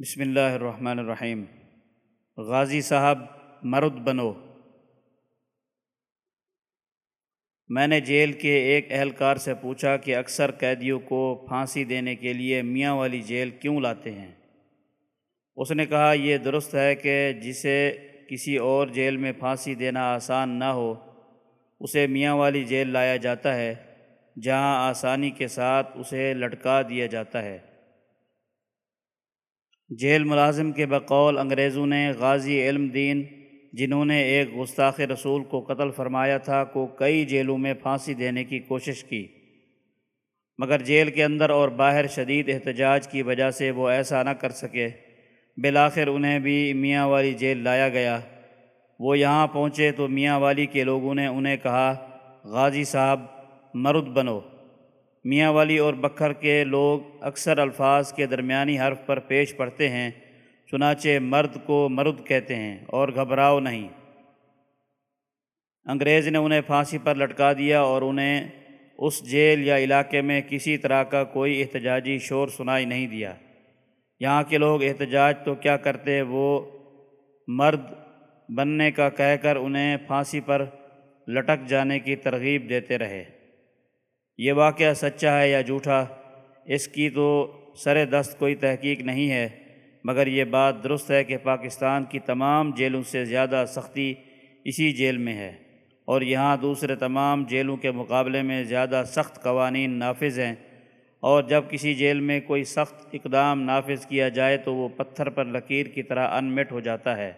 بسم اللہ الرحمن الرحیم۔ غازی صاحب، مرد بنو۔ میں نے جیل کے ایک اہلکار سے پوچھا کہ اکثر قیدیوں کو پھانسی دینے کے لیے میاں والی جیل کیوں لاتے ہیں؟ اس نے کہا، یہ درست ہے کہ جسے کسی اور جیل میں پھانسی دینا آسان نہ ہو، اسے میاں والی جیل لایا جاتا ہے، جہاں آسانی کے ساتھ اسے لٹکا دیا جاتا ہے۔ جیل ملازم کے بقول انگریزوں نے غازی علم دین، جنہوں نے ایک گستاخ رسول کو قتل فرمایا تھا، کو کئی جیلوں میں پھانسی دینے کی کوشش کی۔ مگر جیل کے اندر اور باہر شدید احتجاج کی وجہ سے وہ ایسا نہ کر سکے۔ بالآخر انہیں بھی میاں والی جیل لایا گیا۔ وہ یہاں پہنچے تو میاں والی کے لوگوں نے انہیں کہا، غازی صاحب، مرد بنو۔ میاں والی اور بکھر کے لوگ اکثر الفاظ کے درمیانی حرف پر پیش پڑھتے ہیں، چنانچہ مرد کو مرد کہتے ہیں اور گھبراؤ نہیں۔ انگریز نے انہیں پھانسی پر لٹکا دیا اور انہیں اس جیل یا علاقے میں کسی طرح کا کوئی احتجاجی شور سنائی نہیں دیا۔ یہاں کے لوگ احتجاج تو کیا کرتے، وہ مرد بننے کا کہہ کر انہیں پھانسی پر لٹک جانے کی ترغیب دیتے رہے۔ یہ واقعہ سچا ہے یا جھوٹا، اس کی تو سر دست کوئی تحقیق نہیں ہے، مگر یہ بات درست ہے کہ پاکستان کی تمام جیلوں سے زیادہ سختی اسی جیل میں ہے اور یہاں دوسرے تمام جیلوں کے مقابلے میں زیادہ سخت قوانین نافذ ہیں اور جب کسی جیل میں کوئی سخت اقدام نافذ کیا جائے تو وہ پتھر پر لکیر کی طرح انمٹ ہو جاتا ہے۔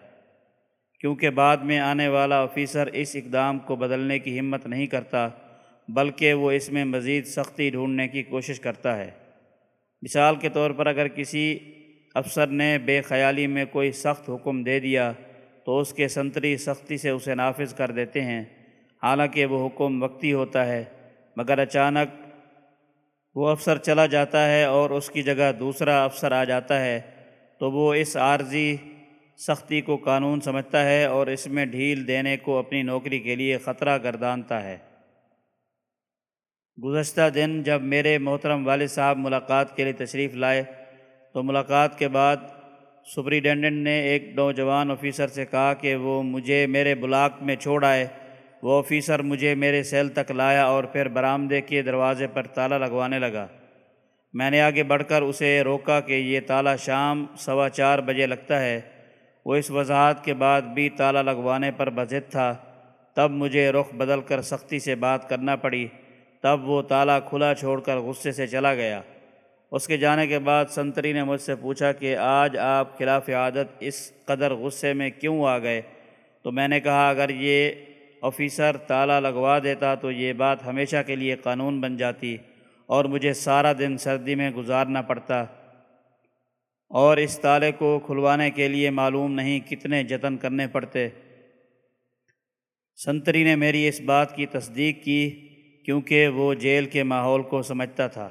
کیونکہ بعد میں آنے والا آفیسر اس اقدام کو بدلنے کی ہمت نہیں کرتا۔ بلکہ وہ اس میں مزید سختی ڈھونڈنے کی کوشش کرتا ہے۔ مثال کے طور پر اگر کسی افسر نے بے خیالی میں کوئی سخت حکم دے دیا تو اس کے سنتری سختی سے اسے نافذ کر دیتے ہیں۔ حالانکہ وہ حکم وقتی ہوتا ہے، مگر اچانک وہ افسر چلا جاتا ہے اور اس کی جگہ دوسرا افسر آ جاتا ہے، تو وہ اس عارضی سختی کو قانون سمجھتا ہے اور اس میں ڈھیل دینے کو اپنی نوکری کے لیے خطرہ گردانتا ہے۔ گزشتہ دن جب میرے محترم والد صاحب ملاقات کے لیے تشریف لائے، تو ملاقات کے بعد سپریڈنڈنٹ نے ایک نوجوان آفیسر سے کہا کہ وہ مجھے میرے بلاک میں چھوڑ آئے۔ وہ آفیسر مجھے میرے سیل تک لایا اور پھر برآمدے کے دروازے پر تالا لگوانے لگا۔ میں نے آگے بڑھ کر اسے روکا کہ یہ تالا شام سوا چار بجے لگتا ہے۔ وہ اس وضاحت کے بعد بھی تالا لگوانے پر بزد تھا۔ تب مجھے رخ بدل کر سختی سے بات کرنا پڑی۔ تب وہ تالا کھلا چھوڑ کر غصے سے چلا گیا۔ اس کے جانے کے بعد سنتری نے مجھ سے پوچھا کہ آج آپ خلاف عادت اس قدر غصے میں کیوں آ گئے؟ تو میں نے کہا، اگر یہ آفیسر تالا لگوا دیتا تو یہ بات ہمیشہ کے لیے قانون بن جاتی اور مجھے سارا دن سردی میں گزارنا پڑتا۔ اور اس تالے کو کھلوانے کے لیے معلوم نہیں کتنے جتن کرنے پڑتے۔ سنتری نے میری اس بات کی تصدیق کی۔ کیونکہ وہ جیل کے ماحول کو سمجھتا تھا۔